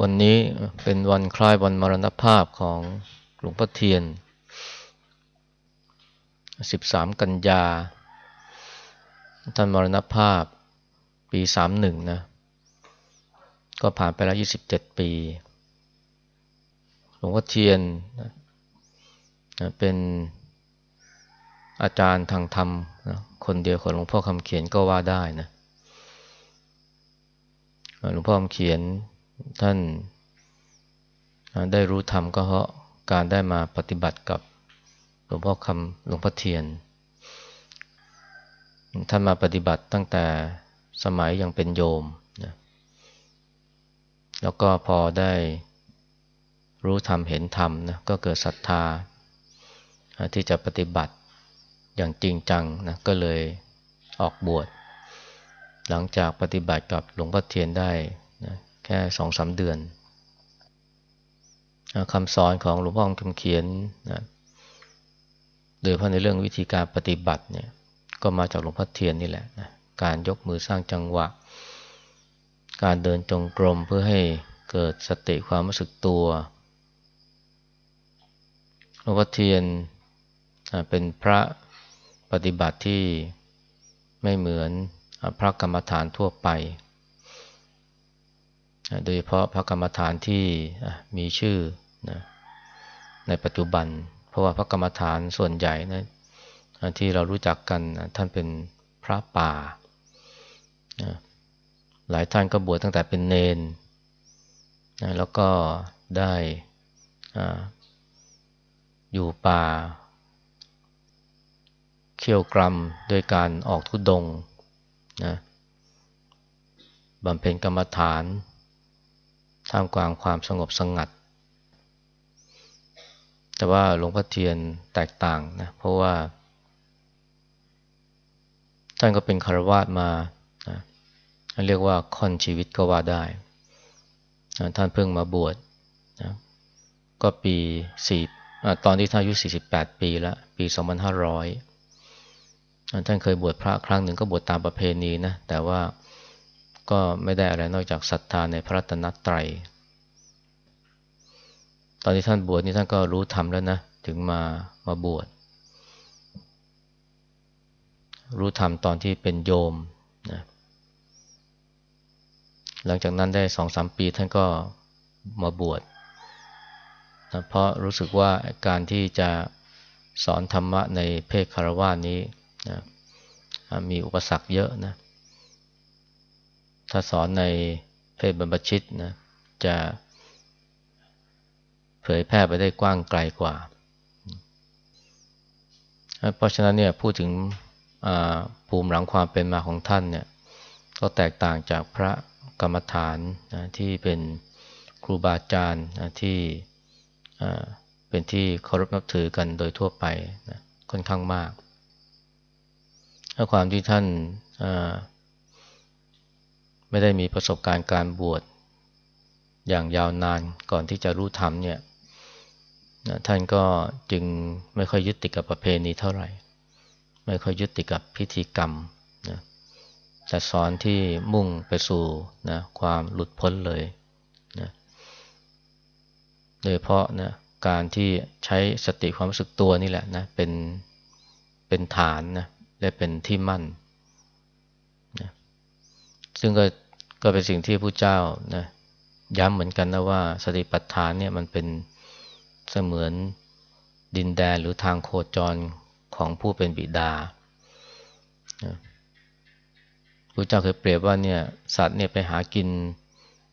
วันนี้เป็นวันคล้ายวันมรณภาพของหลวงพ่อเทียน 13 กันยา ท่านมรณภาพปี 31 นะ ก็ผ่านไปแล้ว 27 ปี หลวงพ่อเทียนเป็นอาจารย์ทางธรรมนะคนเดียวของหลวงพ่อคำเขียนก็ว่าได้นะ หลวงพ่อคำเขียน ท่านได้รู้ธรรมก็เพราะการได้มาปฏิบัติกับหลวงพ่อคำหลวงพ่อเทียน ท่านมาปฏิบัติตั้งแต่สมัยยังเป็นโยมนะแล้วก็พอได้รู้ธรรมเห็นธรรมนะก็เกิดศรัทธา ที่จะปฏิบัติอย่างจริงจังนะก็เลยออกบวช หลังจากปฏิบัติกับหลวงพ่อเทียนได้นะ แค่สองสาเดือนคำสอนของหลวงพ่อคำเขียนนะโดยเฉพาะในเรื่องวิธีการปฏิบัติเนี่ยก็มาจากหลวงพ่อเทียนนี่แหละนะการยกมือสร้างจังหวะ การเดินจงกรมเพื่อให้เกิดสติความรู้สึกตัวหลวงพ่อเทียนเป็นพระปฏิบัติที่ไม่เหมือนพระกรรมฐานทั่วไป โดยเฉพาะพระกรรมฐานที่มีชื่อนะในปัจจุบัน เพราะว่าพระกรรมฐานส่วนใหญ่นะที่เรารู้จักกันท่านเป็นพระป่า หลายท่านก็บวชตั้งแต่เป็นเนน แล้วก็ได้อยู่ป่า เขี่ยวกรมโดยการออกทุดงนะบำเพ็ญกรรมฐาน ท่ามกลางความสงบสงัด แต่ว่าหลวงพ่อเทียนแตกต่างนะเพราะว่า ท่านก็เป็นคารวาสมานะเรียกว่าค่อนชีวิตก็ว่าได้ ท่านเพิ่งมาบวชนะก็ปีสี่ตอนที่ท่านอายุ 48 ปีแล้ว ปี 2500 ท่านเคยบวชพระครั้งหนึ่งก็บวชตามประเพณีนะ แต่ว่า ก็ไม่ได้อะไรนอกจากศรัทธาในพระรัตนตรัย ตอนที่ท่านบวชนี่ท่านก็รู้ธรรมแล้วนะ ถึงมามาบวช รู้ธรรมตอนที่เป็นโยมนะหลังจากนั้นได้สองสามปีท่านก็มาบวชนะเพราะรู้สึกว่าการที่จะสอนธรรมะในเพศคารวะนี้นะมีอุปสรรคเยอะนะ ถ้าสอนในเพศบรรพชิตนะจะเผยแพร่ไปได้กว้างไกลกว่า เพราะฉะนั้นเนี่ยพูดถึงภูมิหลังความเป็นมาของท่านเนี่ยก็แตกต่างจากพระกรรมฐานนะที่เป็นครูบาอาจารย์นะที่เป็นที่เคารพนับถือกันโดยทั่วไปนะค่อนข้างมาก ถ้าความที่ท่าน ไม่ได้มีประสบการณ์การบวชอย่างยาวนานก่อนที่จะรู้ธรรมเนี่ยท่านก็จึงไม่ค่อยยึดติดกับประเพณีเท่าไหร่ ไม่ค่อยยึดติดกับพิธีกรรมนะแต่สอนที่มุ่งไปสู่นะความหลุดพ้นเลยนะโดยเพราะนะการที่ใช้สติความรู้สึกตัวนี่แหละนะเป็นเป็นฐานนะและเป็นที่มั่นนะซึ่งก็ ก็เป็นสิ่งที่ผู้เจ้านะย้ำเหมือนกันนะว่าสติปัฏฐานเนี่ยมันเป็นเสมือนดินแดนหรือทางโคจรของผู้เป็นบิดาพระเจ้าเคยเปรียบว่าเนี่ยสัตว์เนี่ยไปหากิน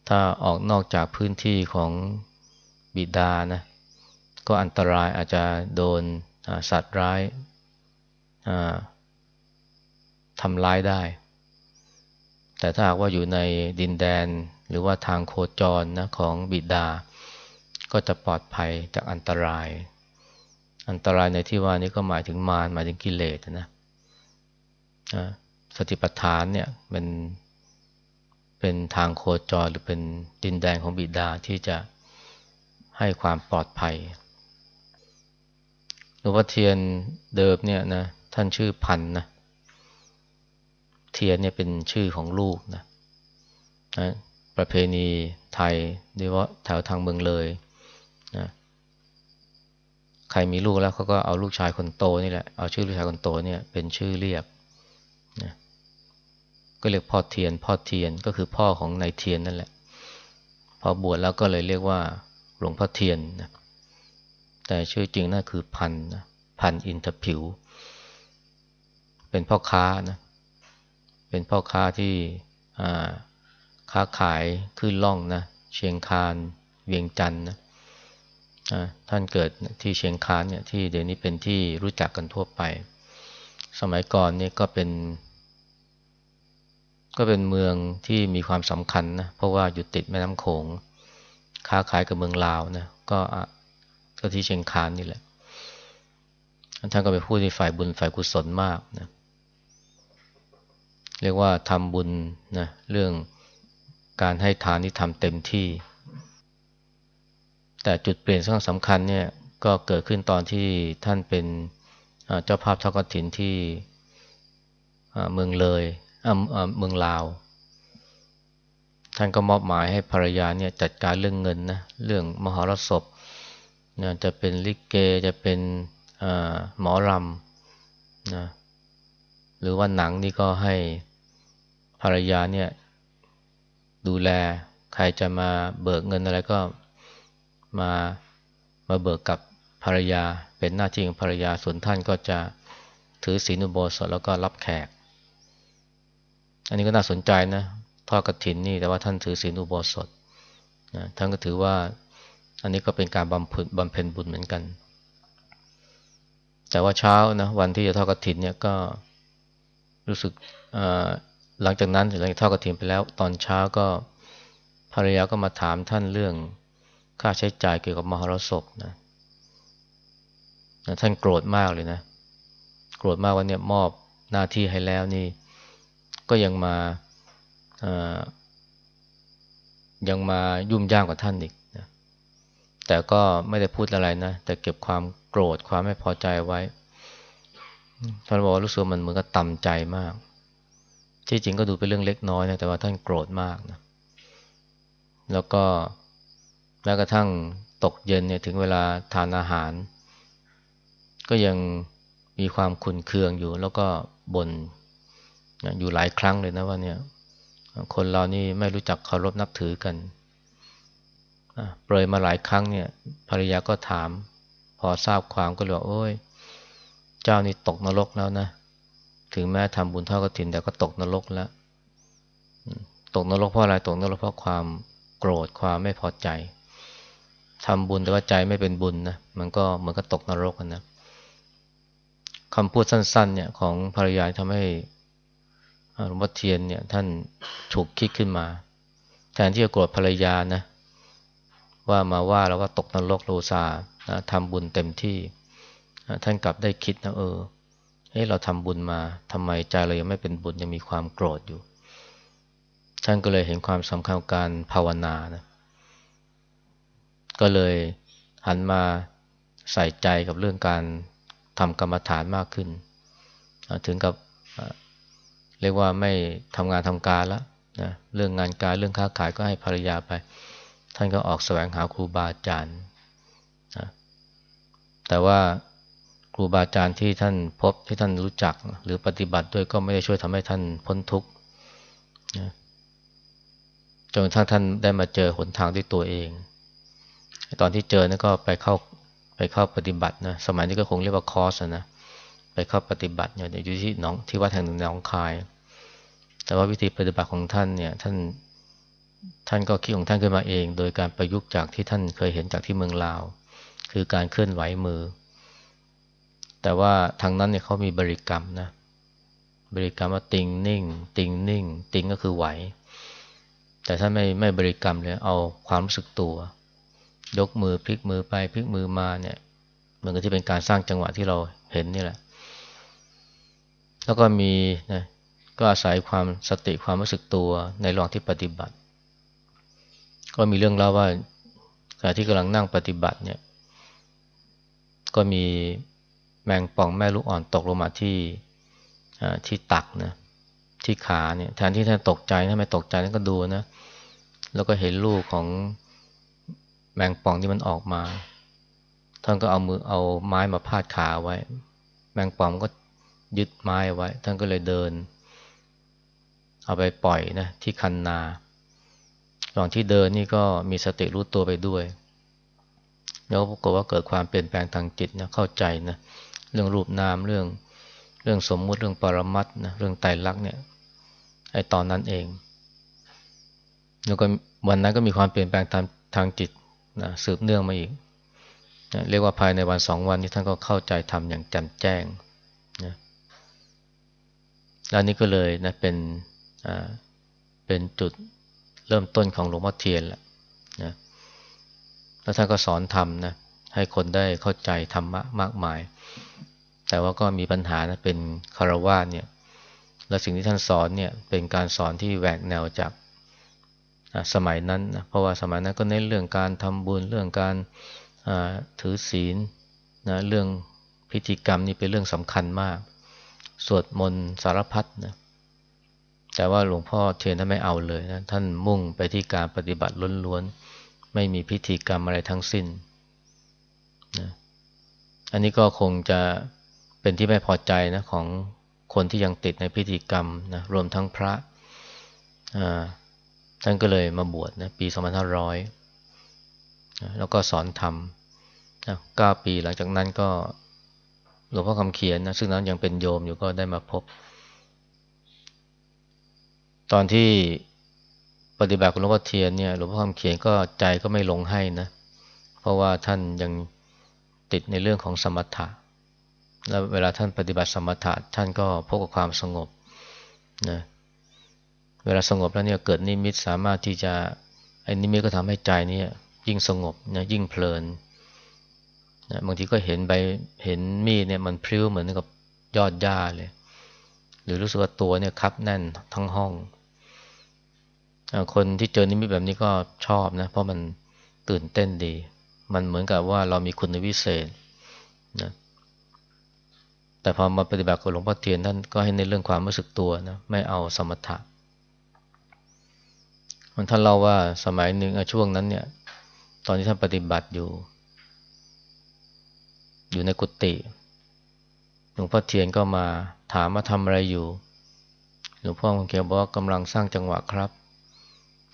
ถ้าออกนอกจากพื้นที่ของบิดานะก็อันตรายอาจจะโดนสัตว์ร้ายทำร้ายได้ แต่ถ้าหากว่าอยู่ในดินแดนหรือว่าทางโคจรนะของบิดา ก็จะปลอดภัยจากอันตราย อันตรายในที่ว่านี้ก็หมายถึงมารหมายถึงกิเลสนะสติปัฏฐานเนี่ยเป็นเป็นทางโคจรหรือเป็นดินแดนของบิดาที่จะให้ความปลอดภัยหลวงพ่อเทียนเดิมเนี่ยนะท่านชื่อพันนะ ทียนเนี่ยเป็นชื่อของลูกนะนะประเพณีไทยโดยเฉพาะแถวทางเมืองเลยนะใครมีลูกแล้วเขาก็เอาลูกชายคนโตนี่แหละเอาชื่อลูกชายคนโตเนี่ยเป็นชื่อเรียกนะก็เรียกพ่อเทียน พ่อเทียนก็คือพ่อของนายเทียนนั่นแหละ พอบวชแล้วก็เลยเรียกว่าหลวงพ่อเทียนนะแต่ชื่อจริงนั่นคือพันนะพันอินทผิว เป็นพ่อค้านะ เป็นพ่อค้าที่ค้าขายขึ้นล่องนะเชียงคานเวียงจันทร์นะท่านเกิดที่เชียงคานเนี่ยที่เดี๋ยวนี้เป็นที่รู้จักกันทั่วไป สมัยก่อนนี่ก็เป็น ก็เป็นเมืองที่มีความสำคัญนะเพราะว่าอยู่ติดแม่น้ำโขง ค้าขายกับเมืองลาวนะก็ก็ที่เชียงคานนี่แหละท่านก็เป็นผู้ที่ฝ่ายบุญฝ่ายกุศลมากนะเเรียกว่าทำบุญนะเรื่องการให้ทานที่ทำเต็มที่ แต่จุดเปลี่ยนสำคัญเนี่ยก็เกิดขึ้นตอนที่ท่านเป็นเจ้าภาพทอดกฐินที่เมืองเลยเมืองลาว ท่านก็มอบหมายให้ภรรยาเนี่ยจัดการเรื่องเงินนะเรื่องมหรสพนะจะเป็นลิเกจะเป็นหมอรำนะหรือว่าหนังนี่ก็ให้ ภรรยาเนี่ยดูแลใครจะมาเบิกเงินอะไรก็มามาเบิกกับภรรยาเป็นหน้าที่ของภรรยาส่วนท่านก็จะถือศีลอุโบสถแล้วก็รับแขก อันนี้ก็น่าสนใจนะทอดกระถินนี่แต่ว่าท่านถือศีลอุโบสถนะท่านก็ถือว่าอันนี้ก็เป็นการบำเพ็ญบำเพ็ญบุญเหมือนกัน แต่ว่าเช้านะวันที่จะทอดกระถินเนี่ยก็รู้สึก หลังจากนั้นหลังจากทอดกระถินไปแล้ว ตอนเช้าก็ภรรยาก็มาถามท่านเรื่องค่าใช้จ่ายเกี่ยวกับมหรสพนะท่านโกรธมากเลยนะ โกรธมากว่าเนี่ยมอบหน้าที่ให้แล้วนี่ ก็ยังมายังมายุ่มย่ามกับท่านอีกนะแต่ก็ไม่ได้พูดอะไรนะ แต่เก็บความโกรธความไม่พอใจไว้ท่านบอกว่ารู้สึกมันเหมือนกับต่ำใจมาก ที่จริงก็ดูเป็นเรื่องเล็กน้อยนะแต่ว่าท่านโกรธมากนะแล้วก็แม้กระทั่งตกเย็นเนี่ยถึงเวลาทานอาหาร ก็ยังมีความขุนเคืองอยู่ แล้วก็บน่นอยู่หลายครั้งเลยนะว่าเนี่ย คนเรานี่ไม่รู้จักเคารพนับถือกันเปรยมาหลายครั้งเนี่ย ภรรยาก็ถาม พอทราบความก็เลยบอกโอ้ย เจ้านี่ตกนรกแล้วนะ ถึงแม้ทำบุญเท่ากระถิน แต่ก็ตกนรกแล้วตกนรกเพราะอะไรตกนรกเพราะความโกรธความไม่พอใจทำบุญแต่ว่าใจไม่เป็นบุญนะมันก็เหมือนกับตกนรกนะคำพูดสั้น ๆ เนี่ยของภรรยาทำให้หลวงพ่อเทียนเนี่ยท่านถูกคิดขึ้นมา แทนที่จะโกรธภรรยานะว่ามาว่าเราก็ตกนรกโลซาทำบุญเต็มที่ ท่านกลับได้คิดนะเออ เฮ้เราทำบุญมาทำไมใจเรายังไม่เป็นบุญยังมีความโกรธอยู่ ท่านก็เลยเห็นความสำคัญของการภาวนานะก็เลยหันมาใส่ใจกับเรื่องการทำกรรมฐานมากขึ้น ถึงกับเรียกว่าไม่ทำงานทำการแล้วนะเรื่องงานการเรื่องค้าขายก็ให้ภรรยาไป ท่านก็ออกแสวงหาครูบาอาจารย์นะแต่ว่า รูบาอาจารย์ที่ท่านพบที่ท่านรู้จัก หรือปฏิบัติด้วยก็ไม่ได้ช่วยทำให้ท่านพ้นทุกข์จนกระทั่งท่านได้มาเจอหนทางด้วยตัวเอง ตอนที่เจอนั่นก็ไปเข้าไปเข้าปฏิบัตินะสมัยนี้ก็คงเรียกว่าคอร์สนะไปเข้าปฏิบัติเนี่ยอยู่ที่น้องที่วัดแห่งหนึ่งในหนองคาย แต่ว่าวิธีปฏิบัติของท่านเนี่ยท่านท่านก็คิดของท่านขึ้นมาเอง โดยการประยุกต์จากที่ท่านเคยเห็นจากที่เมืองลาว คือการเคลื่อนไหวมือ แต่ว่าทางนั้นเนี่ยเขามีบริกรรมนะ บริกรรมว่าติงนิ่ง ติงนิ่ง ติงก็คือไหว แต่ถ้าไม่ไม่บริกรรมเลยเอาความรู้สึกตัว ยกมือพลิกมือไปพลิกมือมาเนี่ย มันก็ที่เป็นการสร้างจังหวะที่เราเห็นนี่แหละ แล้วก็มีนะก็อาศัยความสติความรู้สึกตัวในระหว่างที่ปฏิบัติ ก็มีเรื่องเล่าว่าขณะที่กำลังนั่งปฏิบัติเนี่ย ก็มี แมงป่องแม่ลูกอ่อนตกลงมาที่ที่ตักนะที่ขาเนี่ยแทนที่ท่านตกใจถ้าไม่ตกใจนั่นก็ดูนะแล้วก็เห็นลูกของแมงป่องที่มันออกมา ท่านก็เอามือเอาไม้มาพาดขาไว้ แมงป่องก็ยึดไม้ไว้ ท่านก็เลยเดิน เอาไปปล่อยนะที่คันนาระหว่างที่เดินนี่ก็มีสติรู้ตัวไปด้วย แล้วปรากฏว่าเกิดความเปลี่ยนแปลงทางจิตนะเข้าใจนะ เรื่องรูปนามเรื่องเรื่องสมมุติเรื่องปรมัตนะเรื่องไตรลักษณ์เนี่ยไอ้ตอนนั้นเอง แล้วก็วันนั้นก็มีความเปลี่ยนแปลงทางทางจิตนะสืบเนื่องมาอีกนะเรียกว่าภายในวันสองวันนี้ท่านก็เข้าใจทำอย่างแจ่มแจ้งนะแล้วนี้ก็เลยนะเป็นอ่าเป็นจุดเริ่มต้นของหลวงพ่อเทียนแหละนะแล้วท่านก็สอนธรรมนะให้คนได้เข้าใจธรรมะมากมาย แต่ว่าก็มีปัญหานะเป็นคารวะเนี่ย และสิ่งที่ท่านสอนเนี่ยเป็นการสอนที่แหวกแนวจากสมัยนั้นนะเพราะว่าสมัยนั้นก็เน้นเรื่องการทำบุญเรื่องการถือศีลนะเรื่องพิธีกรรมนี่เป็นเรื่องสำคัญมาก สวดมนต์สารพัดนะแต่ว่าหลวงพ่อเทียนท่านไม่เอาเลยนะท่านมุ่งไปที่การปฏิบัติล้วนๆไม่มีพิธีกรรมอะไรทั้งสิ้นนะ อันนี้ก็คงจะเป็นที่ไม่พอใจนะของคนที่ยังติดในพิธีกรรมนะรวมทั้งพระท่านก็เลยมาบวชนะปี 2500นะแล้วก็สอนธรรมนะ9ปีหลังจากนั้นก็หลวงพ่อคำเขียนนะซึ่งนั้นยังเป็นโยมอยู่ก็ได้มาพบ ตอนที่ปฏิบัติของหลวงพ่อเทียนเนี่ยหลวงพ่อคำเขียนก็ใจก็ไม่ลงให้นะ เพราะว่าท่านยัง ติดในเรื่องของสมถะ แล้วเวลาท่านปฏิบัติสมถะท่านก็พบกับความสงบนะเวลาสงบแล้วเนี่ยเกิดนิมิตสามารถที่จะไอ้นิมิตก็ทำให้ใจนี่ยิ่งสงบนะยิ่งเพลินนะบางทีก็เห็นใบเห็นมีดเนี่ยมันพลิ้วเหมือนกับยอดหญ้าเลย หรือรู้สึกว่าตัวเนี่ยคับแน่นทั้งห้อง คนที่เจอนิมิตแบบนี้ก็ชอบนะ เพราะมันตื่นเต้นดี มันเหมือนกับว่าเรามีคุณวิเศษนะแต่พอมาปฏิบัติกับหลวงพ่อเทียนท่านก็ให้ในเรื่องความรู้สึกตัวนะไม่เอาสมถะมันท่านเล่าว่าสมัยหนึ่งช่วงนั้นเนี่ย ตอนที่ท่านปฏิบัติอยู่ อยู่ในกุฏิหลวงพ่อเทียนก็มาถามมาทำอะไรอยู่ หลวงพ่อคงเกียวบอกกำลังสร้างจังหวะครับ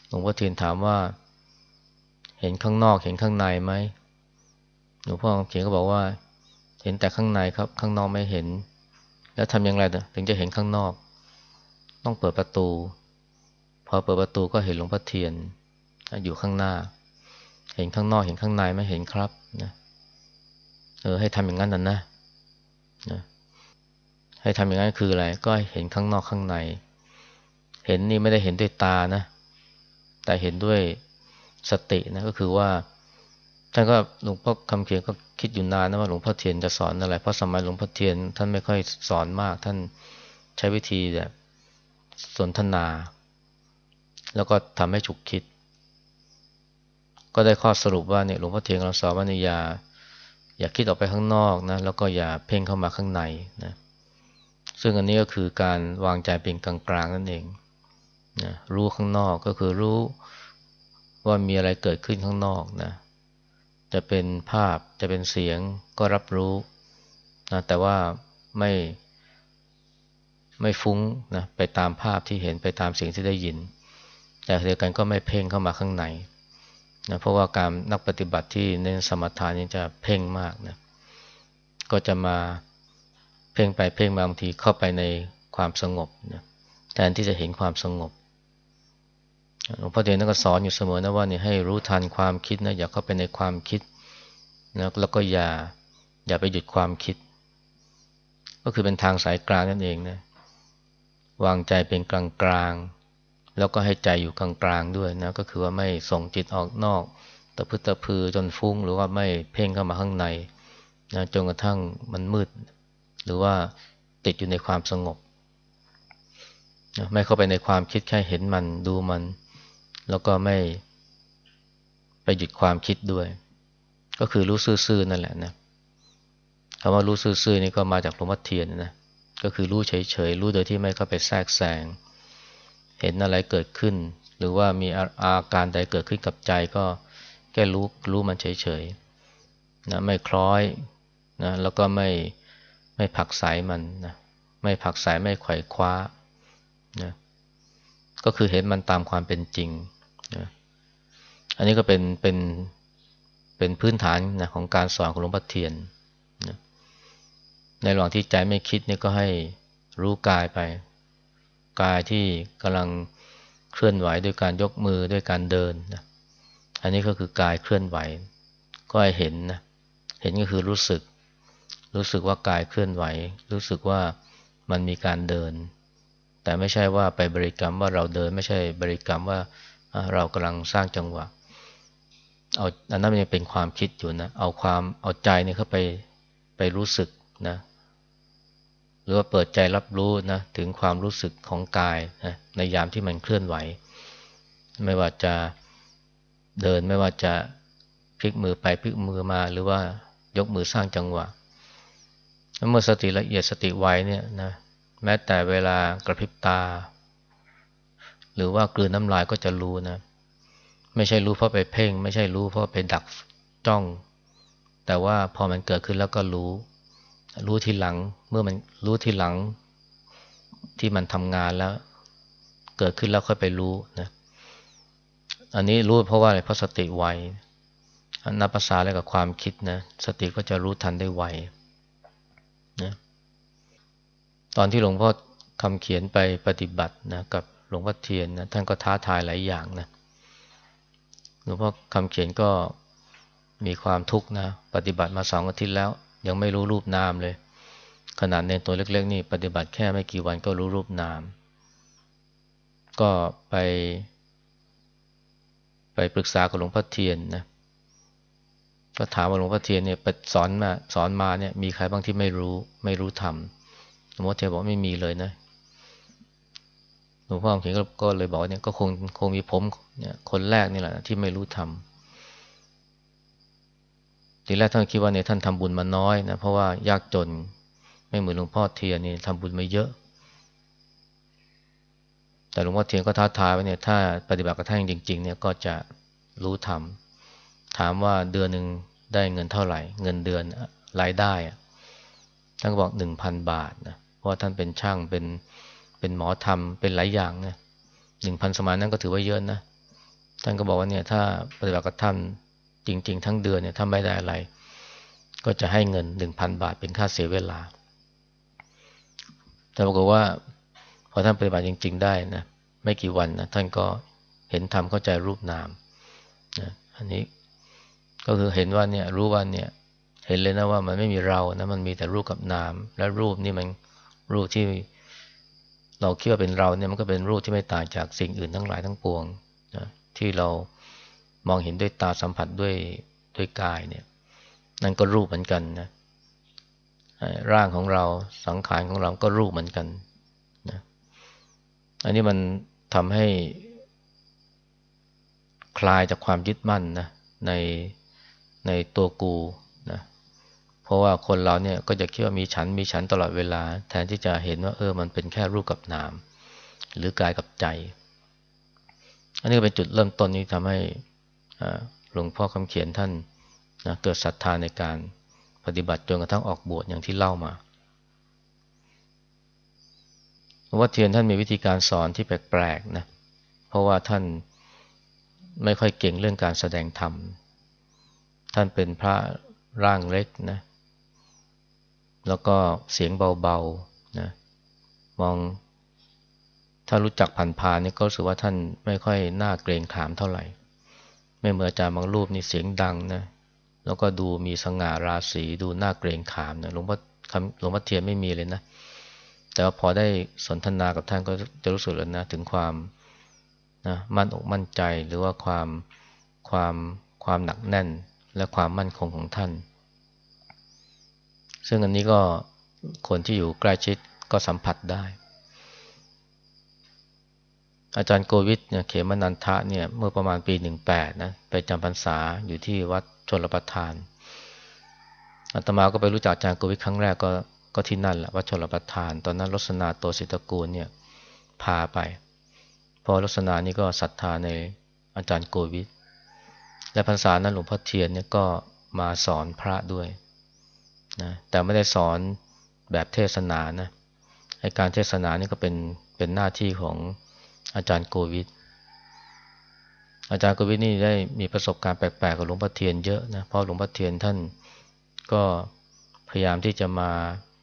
หลวงพ่อเทียนถามว่า เห็นข้างนอกเห็นข้างในไหมหลวงพ่อเขียนก็บอกว่า เห็นแต่ข้างในครับ ข้างนอกไม่เห็น แล้วทำอย่างไรถึงจะเห็นข้างนอก ต้องเปิดประตู พอเปิดประตูก็เห็นหลวงพ่อเทียน อยู่ข้างหน้า เห็นข้างนอกเห็นข้างในไม่เห็นครับนะเออให้ทำอย่างนั้นน่ะนะนะให้ทำอย่างนั้นคืออะไร ก็เห็นข้างนอกข้างใน เห็นนี่ไม่ได้เห็นด้วยตานะ แต่เห็นด้วย สตินะก็คือว่าท่านก็หลวงพ่อคำเขียนก็คิดอยู่นานนะว่าหลวงพ่อเทียนจะสอนอะไรเพราะสมัยหลวงพ่อเทียนท่านไม่ค่อยสอนมาก ท่านใช้วิธีแบบสนทนา แล้วก็ทำให้ฉุกคิด ก็ได้ข้อสรุปว่าเนี่ยหลวงพ่อเทียนเราสอนว่านี่อย่าอย่าคิดออกไปข้างนอกนะแล้วก็อย่าเพ่งเข้ามาข้างในนะซึ่งอันนี้ก็คือการวางใจเป็นกลางๆนั่นเองนะรู้ข้างนอกก็คือรู้ ว่ามีอะไรเกิดขึ้นข้างนอกนะ จะเป็นภาพจะเป็นเสียงก็รับรู้นะแต่ว่าไม่ไม่ฟุ้งนะไปตามภาพที่เห็นไปตามเสียงที่ได้ยิน แต่เดียวกันก็ไม่เพ่งเข้ามาข้างในนะเพราะว่าการนักปฏิบัติที่เน้นสมถานี่จะเพ่งมากนะก็จะมาเพ่งไปเพ่งมาบางทีเข้าไปในความสงบนะแทนที่จะเห็นความสงบ หลวงพ่อเทียนก็สอนอยู่เสมอนะว่าเนี่ยให้รู้ทันความคิดนะอย่าเข้าไปในความคิดนะแล้วก็อย่าอย่าไปหยุดความคิด ก็คือเป็นทางสายกลางนั่นเองนะวางใจเป็นกลางกลางแล้วก็ให้ใจอยู่กลางกลางด้วยนะก็คือว่าไม่ส่งจิตออกนอกตะพึตะพือจนฟุ้งหรือว่าไม่เพ่งเข้ามาข้างในนะจนกระทั่งมันมืด หรือว่าติดอยู่ในความสงบไม่เข้าไปในความคิดแค่เห็นมันดูมัน แล้วก็ไม่ไปหยุดความคิดด้วย ก็คือรู้ซื่อๆนั่นแหละนะคำว่ารู้ซื่อๆนี่ก็มาจากหลวงพ่อเทียนนะก็คือรู้เฉยๆรู้โดยที่ไม่เข้าไปแทรกแซงเห็นอะไรเกิดขึ้น หรือว่ามีอาการใดเกิดขึ้นกับใจก็แค่รู้รู้มันเฉยๆนะไม่คล้อยนะแล้วก็ไม่ไม่ผักสายมันนะไม่ผักสายไม่ไขว่คว้านะก็คือเห็นมันตามความเป็นจริง อันนี้ก็เป็นเป็นเป็นพื้นฐานนะของการสอนของหลวงพ่อเทียนนะในระหว่างที่ใจไม่คิดนี่ก็ให้รู้กายไป กายที่กำลังเคลื่อนไหวด้วยการยกมือด้วยการเดินนะอันนี้ก็คือกายเคลื่อนไหว ก็ให้เห็นนะเห็นก็คือรู้สึก รู้สึกว่ากายเคลื่อนไหว รู้สึกว่ามันมีการเดิน แต่ไม่ใช่ว่าไปบริกรรมว่าเราเดิน ไม่ใช่บริกรรมว่า เรากำลังสร้างจังหวะเอาอันนั้นมันเป็นความคิดอยู่นะ เอาความเอาใจเนี่ยเข้าไปไปรู้สึกนะ หรือว่าเปิดใจรับรู้นะถึงความรู้สึกของกายนะในยามที่มันเคลื่อนไหว ไม่ว่าจะเดินไม่ว่าจะพลิกมือไปพลิกมือมา หรือว่ายกมือสร้างจังหวะ เมื่อสติละเอียดสติไวเนี่ยนะแม้แต่เวลากระพริบตา หรือว่ากลืนน้ำลายก็จะรู้นะ ไม่ใช่รู้เพราะไปเพ่ง ไม่ใช่รู้เพราะไปดักจ้อง แต่ว่าพอมันเกิดขึ้นแล้วก็รู้ รู้ทีหลังเมื่อมันรู้ทีหลังที่มันทำงานแล้ว เกิดขึ้นแล้วค่อยไปรู้นะอันนี้รู้เพราะว่าอะไรเพราะสติไวนับภาษาอะไรกับความคิดนะสติก็จะรู้ทันได้ไวนะตอนที่หลวงพ่อคำเขียนไปปฏิบัตินะกับ หลวงพ่อเทียนนะท่านก็ท้าทายหลายอย่างนะหลวงพ่อคำเขียนก็มีความทุกข์นะปฏิบัติมาสองอาทิตย์แล้ว ยังไม่รู้รูปนามเลย ขนาดในตัวเล็กๆนี่ปฏิบัติแค่ไม่กี่วันก็รู้รูปนาม ก็ไป ไปปรึกษากับหลวงพ่อเทียนนะก็ถามว่าหลวงพ่อเทียนเนี่ยสอนมาสอนมาเนี่ยมีใครบ้างที่ไม่รู้ไม่รู้ธรรมหลวงพ่อเทียนบอกไม่มีเลยนะ หลวงพ่อเขียนก็เลยบอกเนี่ยก็คงคงมีผมเนี่ยคนแรกนี่แหละ ที่ไม่รู้ธรรมทีแรกท่านคิดว่าเนี่ยท่านทำบุญมาน้อยนะเพราะว่ายากจนไม่เหมือนหลวงพ่อเทียนนี่ทำบุญมาเยอะ แต่หลวงพ่อเทียนก็ท้าทายไว้เนี่ยถ้าปฏิบัติกระทั่งจริง ๆ เนี่ยก็จะรู้ธรรมถามว่าเดือนหนึ่งได้เงินเท่าไหร่ เงินเดือนรายได้ท่านก็บอกหนึ่งพันบาทนะเพราะว่าท่านเป็นช่างเป็น เป็นหมอธรรมเป็นหลายอย่างนะหนึ่งพันสมัยนั้นก็ถือว่าเยอะนะท่านก็บอกว่าเนี่ยถ้าปฏิบัติกระทั่งจริง ๆ ทั้งเดือนเนี่ยถ้าไม่ได้อะไร ก็จะให้เงินหนึ่งพันบาทเป็นค่าเสียเวลา แต่บอกฏว่าพอท่านปฏิบัติจริง ๆ ได้นะไม่กี่วันนะท่านก็เห็นธรรมเข้าใจรูปนามนะอันนี้ก็คือเห็นว่าเนี่ยรู้ว่าเนี่ยเห็นเลยนะว่ามันไม่มีเรานะมันมีแต่รูปกับนาม และรูปนี่มันรูปที่ เราคิดว่าเป็นเราเนี่ยมันก็เป็นรูปที่ไม่ต่างจากสิ่งอื่นทั้งหลายทั้งปวงนะที่เรามองเห็นด้วยตาสัมผัสด้วยด้วยกายเนี่ย นั่นก็รูปเหมือนกันนะร่างของเราสังขารของเราก็รูปเหมือนกันนะอันนี้มันทำให้คลายจากความยึดมั่นนะในในตัวกู เพราะว่าคนเราเนี่ยก็จะคิดว่ามีฉันมีฉันตลอดเวลา แทนที่จะเห็นว่าเออมันเป็นแค่รูปกับนาม หรือกายกับใจ อันนี้เป็นจุดเริ่มต้นนี้ทำให้หลวงพ่อคำเขียนท่านนะเกิดศรัทธาในการปฏิบัติจนกระทั่งออกบวชอย่างที่เล่ามาว่าเทียนท่านมีวิธีการสอนที่แปลกๆนะเพราะว่าท่านไม่ค่อยเก่งเรื่องการแสดงธรรม ท่านเป็นพระร่างเล็กนะ แล้วก็เสียงเบาๆนะมอง ถ้ารู้จักผ่านพานนี่ก็รู้สึกว่าท่านไม่ค่อยน่าเกรงขามเท่าไหร่ ไม่เหมือนอาจารย์บางรูปนี่เสียงดังนะแล้วก็ดูมีสง่าราศีดูน่าเกรงขามนะหลวงพ่อหลวงพ่อเทียนไม่มีเลยนะ แต่ว่าพอได้สนทนากับท่านก็จะรู้สึกแล้วนะถึงความนะมั่นอกมั่นใจหรือว่าความความความหนักแน่นและความมั่นคงของท่าน ซึ่งอันนี้ก็คนที่อยู่ใกล้ชิดก็สัมผัสได้ อาจารย์โกวิทเนี่ยเขมนันทะเนี่ยเมื่อประมาณปี 18นะไปจำพรรษาอยู่ที่วัดชนรประทานอาตมาก็ไปรู้จักอาจารย์โกวิทครั้งแรกก็ก็ที่นั่นแหละวัดชลประทาน ตอนนั้นรสนาโตสิตกูลเนี่ยพาไป พอลักษณะนี้ก็ศรัทธาในอาจารย์โกวิทและภาษานั้นหลวงพ่อเทียนเนี่ยก็มาสอนพระด้วย นะแต่ไม่ได้สอนแบบเทศนานะให้การเทศนานี่ก็เป็นเป็นหน้าที่ของอาจารย์โกวิทอาจารย์โกวิทนี่ได้มีประสบการณ์แปลกๆกับหลวงพ่อเทียนเยอะนะเพราะหลวงพ่อเทียนท่านก็พยายามที่จะมา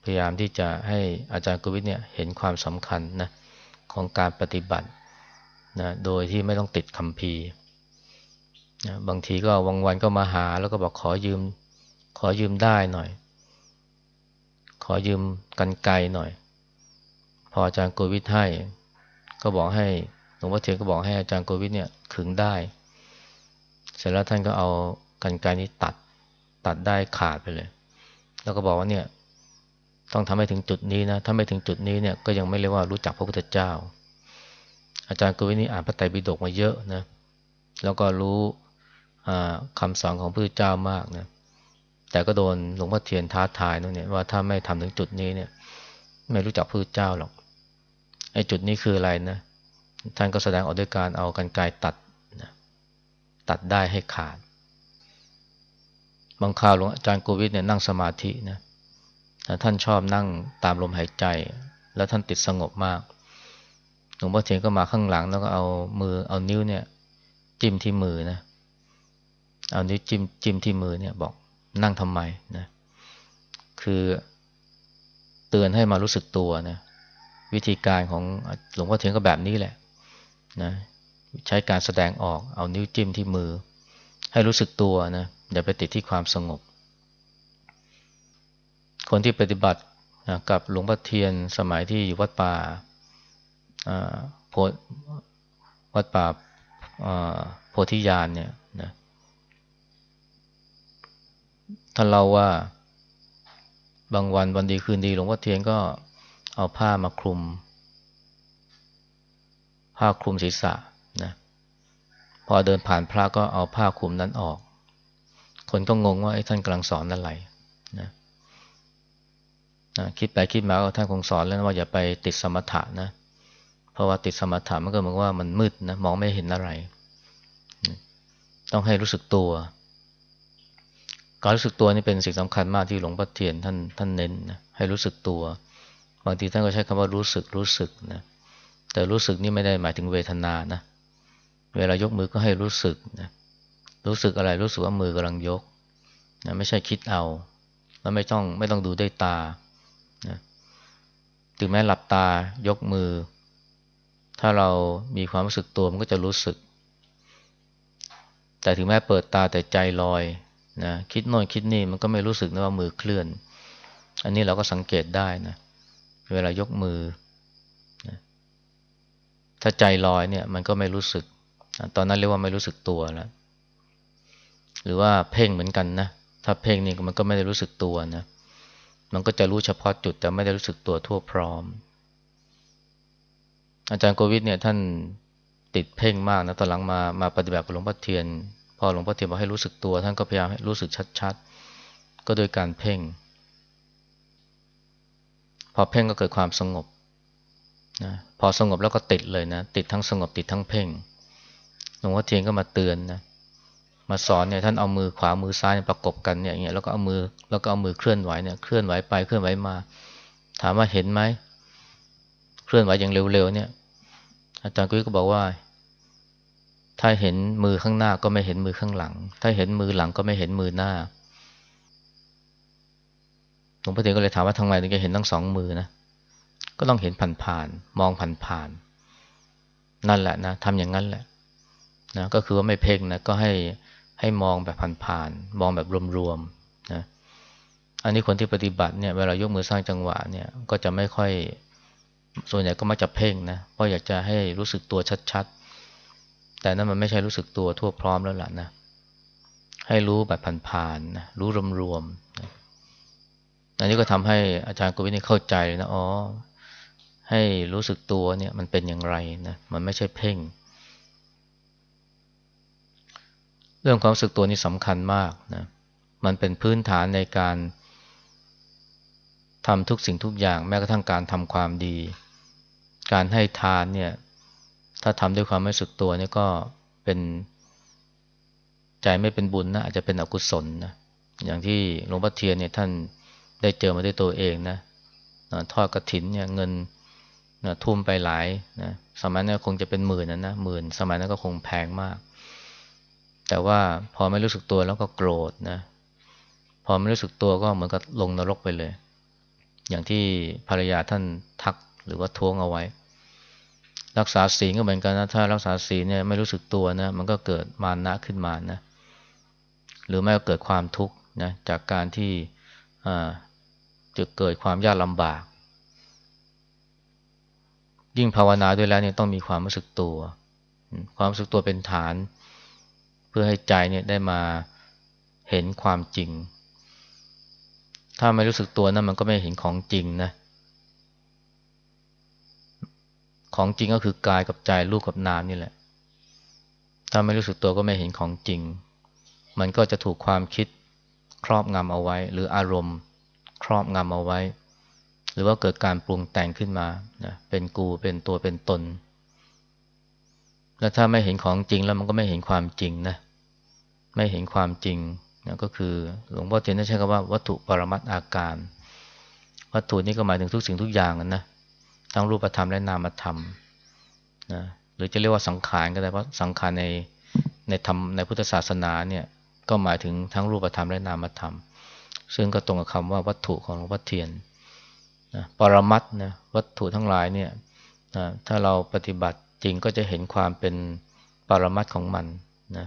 พยายามที่จะให้อาจารย์โกวิทเนี่ยเห็นความสำคัญนะของการปฏิบัตินะโดยที่ไม่ต้องติดคำพีนะบางทีก็วังวันก็มาหาแล้วก็บอกขอยืมขอยืมได้หน่อย ขอยืมกันไกลหน่อย พออาจารย์โกวิทให้ก็บอกให้หลวงพ่อเทียนก็บอกให้อาจารย์โกวิทเนี่ยขึงได้ เสร็จแล้วท่านก็เอากันไกลนี้ตัดตัดได้ขาดไปเลย แล้วก็บอกว่าเนี่ยต้องทำให้ถึงจุดนี้นะถ้าไม่ถึงจุดนี้เนี่ยก็ยังไม่เรียกว่ารู้จักพระพุทธเจ้า อาจารย์โกวิทนี่อ่านพระไตรปิฎกมาเยอะนะแล้วก็รู้คำสอนของพระพุทธเจ้ามากนะ แต่ก็โดนหลวงพ่อเทียนท้าทายนั่นเนี่ยว่าถ้าไม่ทำถึงจุดนี้เนี่ย ไม่รู้จักพระพุทธเจ้าหรอกไอ้จุดนี้คืออะไรนะท่านก็แสดงออกด้วยการเอากันไกตัดนะตัดได้ให้ขาด บางคราวหลวงอาจารย์โกวิทเนี่ยนั่งสมาธินะท่านชอบนั่งตามลมหายใจ แล้วท่านติดสงบมากหลวงพ่อเทียนก็มาข้างหลังแล้วก็เอามือเอานิ้วเนี่ย จิ้มที่มือนะเอานิ้วจิ้มจิ้มที่มือเนี่ยบอก นั่งทำไมนะคือเตือนให้มารู้สึกตัวนะวิธีการของหลวงพ่อเทียนก็แบบนี้แหละนะใช้การแสดงออกเอานิ้วจิ้มที่มือ ให้รู้สึกตัวนะอย่าไปติดที่ความสงบ คนที่ปฏิบัตินะกับหลวงพ่อเทียนสมัยที่อยู่วัดป่าโพวัดป่าโพธิญาณเนี่ยนะ ท่านเล่าว่า บางวันวันดีคืนดีหลวงพ่อเทียนก็เอาผ้ามาคลุม ผ้าคลุมศีรษะนะพอเดินผ่านพระก็เอาผ้าคลุมนั้นออก คนก็งงว่าไอ้ท่านกำลังสอนอะไรนะนะคิดไปคิดมาท่านคงสอนแล้วว่าอย่าไปติดสมถะนะ เพราะว่าติดสมถะมันก็เหมือนว่ามันมืดนะมองไม่เห็นอะไร ต้องให้รู้สึกตัว การรู้สึกตัวนี่เป็นสิ่งสำคัญมากที่หลวงพ่อเทียนท่านท่านเน้นนะให้รู้สึกตัว บางทีท่านก็ใช้คำว่ารู้สึกรู้สึกนะแต่รู้สึกนี่ไม่ได้หมายถึงเวทนานะ เวลายกมือก็ให้รู้สึกนะรู้สึกอะไรรู้สึกว่ามือกำลังยกนะไม่ใช่คิดเอาแล้วไม่ต้องไม่ต้องดูด้วยตานะถึงแม้หลับตายกมือ ถ้าเรามีความรู้สึกตัวมันก็จะรู้สึก แต่ถึงแม้เปิดตาแต่ใจลอย นะคิดโน่นคิดนี่มันก็ไม่รู้สึกนะว่ามือเคลื่อน อันนี้เราก็สังเกตได้นะเวลายกมือนะถ้าใจลอยเนี่ย มันก็ไม่รู้สึก ตอนนั้นเรียกว่าไม่รู้สึกตัวแล้วหรือว่าเพ่งเหมือนกันนะถ้าเพ่งนี่มันก็ไม่ได้รู้สึกตัวนะมันก็จะรู้เฉพาะจุดแต่ไม่ได้รู้สึกตัวทั่วพร้อม อาจารย์โควิดเนี่ยท่านติดเพ่งมากนะตอนหลังมามาปฏิบัติกับหลวงพ่อเทียน อหลวงพ่อเทียนบอกให้รู้สึกตัว ท่านก็พยายามให้รู้สึกชัดๆ ก็โดยการเพ่ง พอเพ่งก็เกิดความสงบนะพอสงบแล้วก็ติดเลยนะ ติดทั้งสงบติดทั้งเพ่ง หลวงพ่อเทียนก็มาเตือนนะ มาสอนเนี่ยท่านเอามือขวามือซ้ายประกบกันเนี่ยอย่างเงี้ยแล้วก็เอามือแล้วก็เอามือเคลื่อนไหวเนี่ยเคลื่อนไหวไปเคลื่อนไหวมา ถามว่าเห็นไหม เคลื่อนไหวอย่างเร็วๆเนี่ย อาจารย์กุ้ยก็บอกว่า ถ้าเห็นมือข้างหน้าก็ไม่เห็นมือข้างหลัง ถ้าเห็นมือหลังก็ไม่เห็นมือหน้า หลวงพ่อเทียนก็เลยถามว่าทำไมถึงจะเห็นทั้งสองมือนะ ก็ต้องเห็นผ่านๆ มองผ่านๆ นั่นแหละนะทำอย่างนั้นแหละนะ ก็คือว่าไม่เพ่งนะ ก็ให้ให้มองแบบผ่านๆ มองแบบรวมๆ นะ อันนี้คนที่ปฏิบัติเนี่ยเวลายกมือสร้างจังหวะเนี่ย ก็จะไม่ค่อย ส่วนใหญ่ก็มักจะเพ่งนะ เพราะอยากจะให้รู้สึกตัวชัดๆ แต่นั้นมันไม่ใช่รู้สึกตัวทั่วพร้อมแล้วล่ะนะ ให้รู้แบบผ่านๆนะรู้รวมๆนะอันนี้ก็ทำให้อาจารย์กวินี่เข้าใจนะอ๋อให้รู้สึกตัวเนี่ยมันเป็นอย่างไรนะมันไม่ใช่เพ่ง เรื่องความรู้สึกตัวนี่สำคัญมากนะมันเป็นพื้นฐานในการทำทุกสิ่งทุกอย่างแม้กระทั่งการทำความดี การให้ทานเนี่ย ถ้าทำด้วยความไม่สึกตัวนี่ก็เป็นใจไม่เป็นบุญนะอาจจะเป็นอกุศลนะอย่างที่หลวงพ่อเทียนเนี่ยท่านได้เจอมาด้วยตัวเองนะทอดกระถินเนี่ยเงินนะทุ่มไปหลายนะสมัยนั้นคงจะเป็นหมื่นนะนะหมื่นสมัยนั้นก็คงแพงมาก แต่ว่าพอไม่รู้สึกตัวแล้วก็โกรธนะพอไม่รู้สึกตัวก็เหมือนกับลงนรกไปเลย อย่างที่ภรรยาท่านทักหรือว่าท้วงเอาไว้ รักษาศีลก็เหมือนกันนะถ้ารักษาศีลเนี่ยไม่รู้สึกตัวนะมันก็เกิดมานะขึ้นมานะหรือไม่ก็เกิดความทุกข์นะจากการที่จะเกิดความยากลำบาก ยิ่งภาวนาด้วยแล้วเนี่ยต้องมีความรู้สึกตัว ความรู้สึกตัวเป็นฐาน เพื่อให้ใจเนี่ยได้มาเห็นความจริง ถ้าไม่รู้สึกตัวนะั้นมันก็ไม่เห็นของจริงนะ ของจริงก็คือกายกับใจรูปกับนามนี่แหละ ถ้าไม่รู้สึกตัวก็ไม่เห็นของจริง มันก็จะถูกความคิดครอบงำเอาไว้ หรืออารมณ์ครอบงำเอาไว้ หรือว่าเกิดการปรุงแต่งขึ้นมานะเป็นกูเป็นตัวเป็นตน แล้วถ้าไม่เห็นของจริงแล้วมันก็ไม่เห็นความจริงนะไม่เห็นความจริงนะก็คือหลวงพ่อเทียนใช้คำว่าวัตถุปรมัตอาการ วัตถุนี่ก็หมายถึงทุกสิ่งทุกอย่างนะ ทั้งรูปธรรมและนามธรรมนะหรือจะเรียกว่าสังขารก็ได้เพราะสังขารในในธรรมในพุทธศาสนาเนี่ยก็หมายถึงทั้งรูปธรรมและนามธรรม ซึ่งก็ตรงกับคำว่าวัตถุของหลวงพ่อเทียนนะปรมัตนะวัตถุทั้งหลายเนี่ยนะถ้าเราปฏิบัติจริงก็จะเห็นความเป็นปรมัตของมันนะ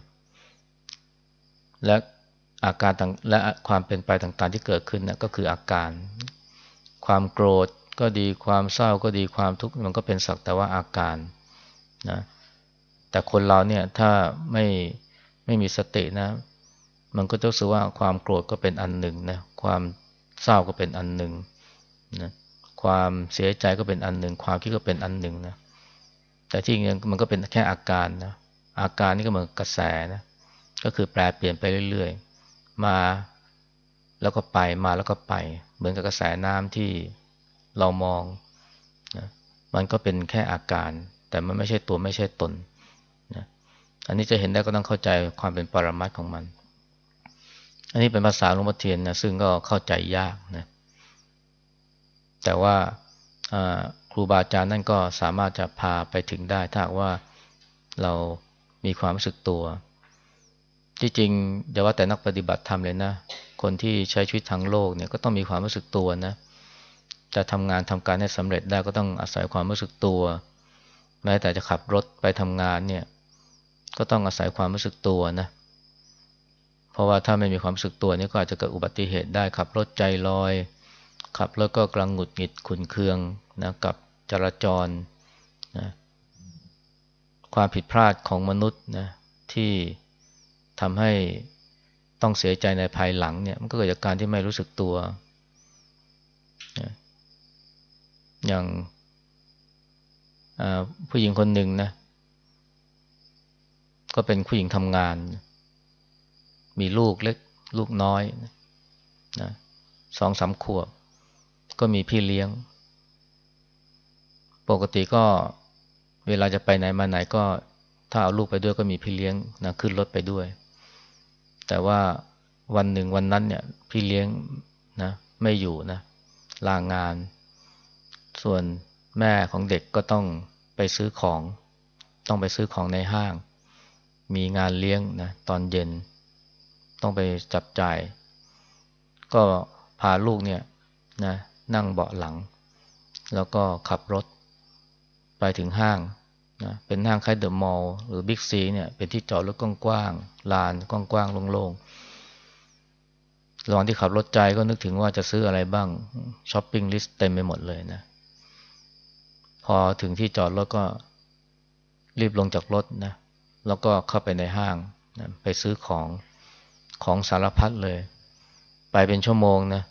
และอาการต่างและความเป็นไปต่างๆที่เกิดขึ้นนะก็คืออาการ ความโกรธ ก็ดีความเศร้าก็ดีความทุกข์มันก็เป็นสักแต่ว่าอาการนะแต่คนเราเนี่ยถ้าไม่ไม่มีสตินะ มันก็จะรู้สึกว่าความโกรธก็เป็นอันหนึ่งนะความเศร้าก็เป็นอันหนึ่งนะความเสียใจก็เป็นอันหนึ่ง ความคิดก็เป็นอันหนึ่งนะแต่ที่จริงมันก็เป็นแค่อาการนะอาการนี่ก็เหมือนกระแสนะก็คือแปลเปลี่ยนไปเรื่อย ๆ มาแล้วก็ไปมาแล้วก็ไป เหมือนกับกระแสน้ำที่ เรามองนะมันก็เป็นแค่อาการ แต่มันไม่ใช่ตัวไม่ใช่ตนนะอันนี้จะเห็นได้ก็ต้องเข้าใจความเป็นปรมัตของมัน อันนี้เป็นภาษาหลวงพ่อเทียนนะซึ่งก็เข้าใจยากนะแต่ว่าครูบาอาจารย์นั่นก็สามารถจะพาไปถึงได้ ถ้าว่าเรามีความรู้สึกตัว ที่จริงอย่าว่าแต่นักปฏิบัติธรรมเลยนะ คนที่ใช้ชีวิตทางโลกเนี่ยก็ต้องมีความรู้สึกตัวนะ จะทำงานทำการให้สำเร็จได้ก็ต้องอาศัยความรู้สึกตัว แม้แต่จะขับรถไปทำงานเนี่ย ก็ต้องอาศัยความรู้สึกตัวนะ เพราะว่าถ้าไม่มีความรู้สึกตัวนี่ก็อาจจะเกิดอุบัติเหตุได้ขับรถใจลอย ขับรถก็กลังหงุดหงิดขุนเคืองนะกับจราจรนะความผิดพลาดของมนุษย์นะที่ทำให้ต้องเสียใจในภายหลังเนี่ยมันก็เกิดจากการที่ไม่รู้สึกตัวนะ อย่างผู้หญิงคนหนึ่งนะ ก็เป็นผู้หญิงทำงาน มีลูกเล็ก ลูกน้อยนะสองสามขวบ ก็มีพี่เลี้ยง ปกติก็เวลาจะไปไหนมาไหนก็ถ้าเอาลูกไปด้วยก็มีพี่เลี้ยงนะขึ้นรถไปด้วย แต่ว่าวันหนึ่งวันนั้นเนี่ย พี่เลี้ยงนะ ไม่อยู่นะลางงาน ส่วนแม่ของเด็กก็ต้องไปซื้อของ ต้องไปซื้อของในห้าง มีงานเลี้ยงนะตอนเย็น ต้องไปจับจ่าย ก็พาลูกเนี่ยนะนั่งเบาะหลัง แล้วก็ขับรถไปถึงห้างนะเป็นห้างคล้ายเดอะมอลล์หรือบิ๊กซีเนี่ยเป็นที่จอดรถกว้างๆลานกว้างๆโล่งๆระหว่างที่ขับรถใจก็นึกถึงว่าจะซื้ออะไรบ้าง shopping list เต็มไปหมดเลยนะ พอถึงที่จอดรถก็รีบลงจากรถนะ แล้วก็เข้าไปในห้างนะไปซื้อของของสารพัดเลย ไปเป็นชั่วโมงนะ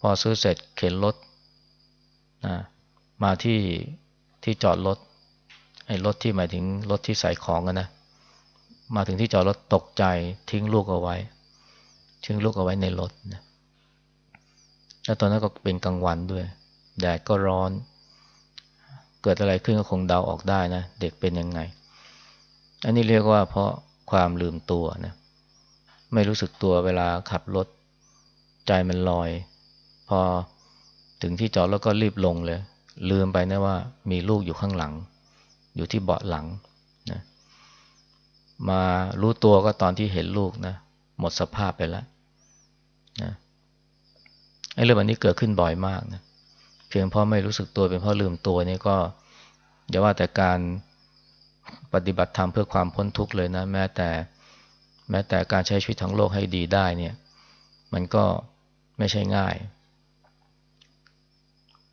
พอซื้อเสร็จเข็นรถนะมาที่ที่จอดรถไอ้รถที่หมายถึงรถที่ใส่ของกันนะ มาถึงที่จอดรถตกใจทิ้งลูกเอาไว้ทิ้งลูกเอาไว้ในรถนะแล้วตอนนั้นก็เป็นกลางวันด้วยแดดก็ร้อน เกิดอะไรขึ้นก็คงเดาออกได้นะ เด็กเป็นยังไง อันนี้เรียกว่าเพราะความลืมตัวนะไม่รู้สึกตัวเวลาขับรถ ใจมันลอย พอถึงที่จอดแล้วก็รีบลงเลย ลืมไปนะว่ามีลูกอยู่ข้างหลัง อยู่ที่เบาะหลังนะมารู้ตัวก็ตอนที่เห็นลูกนะหมดสภาพไปแล้วนะไอ้เรื่องแบบนี้เกิดขึ้นบ่อยมากนะ เพียงเพราะไม่รู้สึกตัวเป็นเพราะลืมตัวนี่ก็อย่าว่าแต่การปฏิบัติธรรมเพื่อความพ้นทุกข์เลยนะแม้แต่แม้แต่การใช้ชีวิตทั้งโลกให้ดีได้เนี่ย มันก็ไม่ใช่ง่าย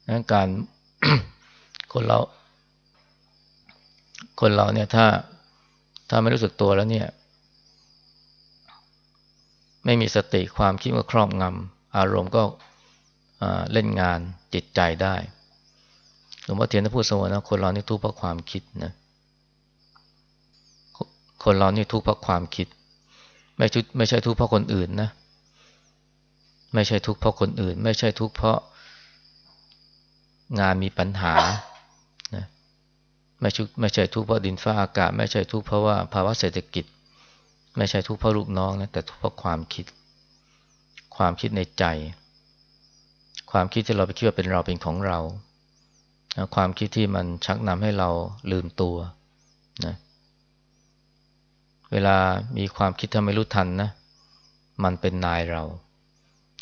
นั้นการคนเรา คนเราเนี่ยถ้าถ้าไม่รู้สึกตัวแล้วเนี่ย ไม่มีสติความคิดก็ครอบงำอารมณ์ก็เล่นงาน จิตใจได้หลวงพ่อเทียนพูดเสมอนะคนเรานี่ทุกข์เพราะความคิดนะคนเรานี่ทุกข์เพราะความคิด ไม่ชุดไม่ใช่ทุกข์เพราะคนอื่นนะ ไม่ใช่ทุกข์เพราะคนอื่น ไม่ใช่ทุกข์เพราะงานมีปัญหานะไม่ชุไม่ใช่ทุกข์เพราะดินฟ้าอากาศ ไม่ใช่ทุกข์เพราะว่าภาวะเศรษฐกิจ ไม่ใช่ทุกข์เพราะลูกน้องนะแต่ทุกข์เพราะความคิด ความคิดในใจ ความคิดที่เราไปคิดว่าเป็นเราเป็นของเรา ความคิดที่มันชักนำให้เราลืมตัวนะเวลามีความคิดทำไม่รู้ทันนะ มันเป็นนายเรา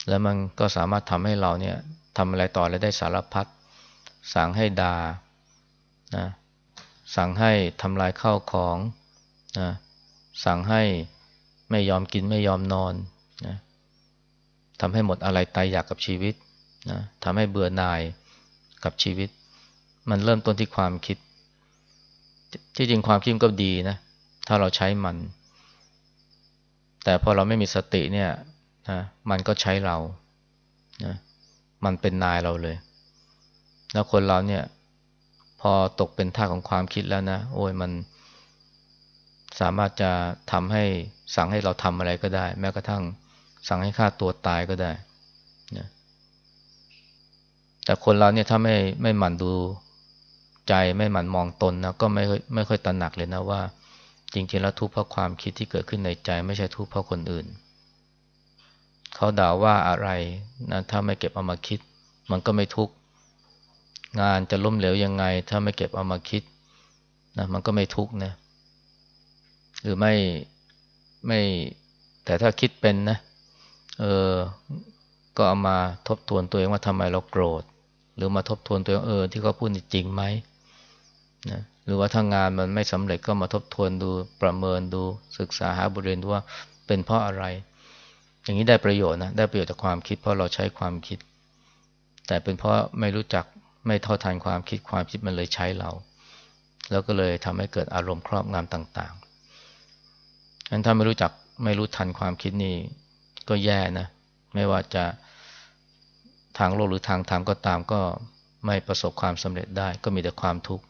แล้วมันก็สามารถทำให้เราเนี่ยทำอะไรต่ออะไรได้สารพัด สั่งให้ดา่านะสั่งให้ทำลายข้าวของนะสั่งให้ไม่ยอมกินไม่ยอมนอนนะทำให้หมดอะไรตายอยากกับชีวิต นะทำให้เบื่อหน่ายกับชีวิต มันเริ่มต้นที่ความคิด ที่จริงความคิดก็ดีนะถ้าเราใช้มัน แต่พอเราไม่มีสติเนี่ยนะมันก็ใช้เรานะมันเป็นนายเราเลย แล้วคนเราเนี่ย พอตกเป็นท่าของความคิดแล้วนะ โอ้ยมันสามารถจะทำให้สั่งให้เราทำอะไรก็ได้ แม้กระทั่งสั่งให้ฆ่าตัวตายก็ได้ แต่คนเราเนี่ยถ้าไม่ไม่หมั่นดูใจไม่หมั่นมองตนนะก็ไม่ไม่ค่อยตระหนักเลยนะว่า จริงๆแล้วทุกข์เพราะความคิดที่เกิดขึ้นในใจ ไม่ใช่ทุกข์เพราะคนอื่น เขาด่าว่าอะไรนะถ้าไม่เก็บเอามาคิด มันก็ไม่ทุกข์งานจะล้มเหลวยังไง ถ้าไม่เก็บเอามาคิดนะมันก็ไม่ทุกข์นะหรือไม่ไม่แต่ถ้าคิดเป็นนะเออก็เอามาทบทวนตัวเองว่าทำไมเราโกรธ หรือมาทบทวนตัวเองเออที่เขาพูดจริงไหมนะหรือว่าถ้างานมันไม่สำเร็จก็มาทบทวนดูประเมินดูศึกษาหาบทเรียนดูว่าเป็นเพราะอะไร อย่างนี้ได้ประโยชน์นะได้ประโยชน์จากความคิด เพราะเราใช้ความคิด แต่เป็นเพราะไม่รู้จักไม่เท่าทันความคิดความคิดมันเลยใช้เรา แล้วก็เลยทำให้เกิดอารมณ์ครอบงำต่างๆอันถ้าไม่รู้จักไม่รู้ทันความคิดนี่ก็แย่นะไม่ว่าจะ ทางโลกหรือทางธรรมก็ตามก็ไม่ประสบความสำเร็จได้ ก็มีแต่ความทุกข์